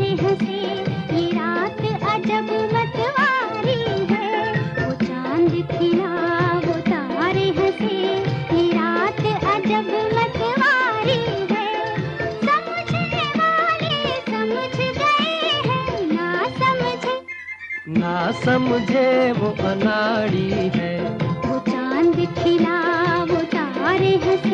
हंसे। रात अजब है। वो चाँद हंसे। रात अजब समझ ना समझे। ना समझे वो अनाड़ी है। वो चाँद खिला वो तारे हंसे।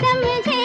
समझे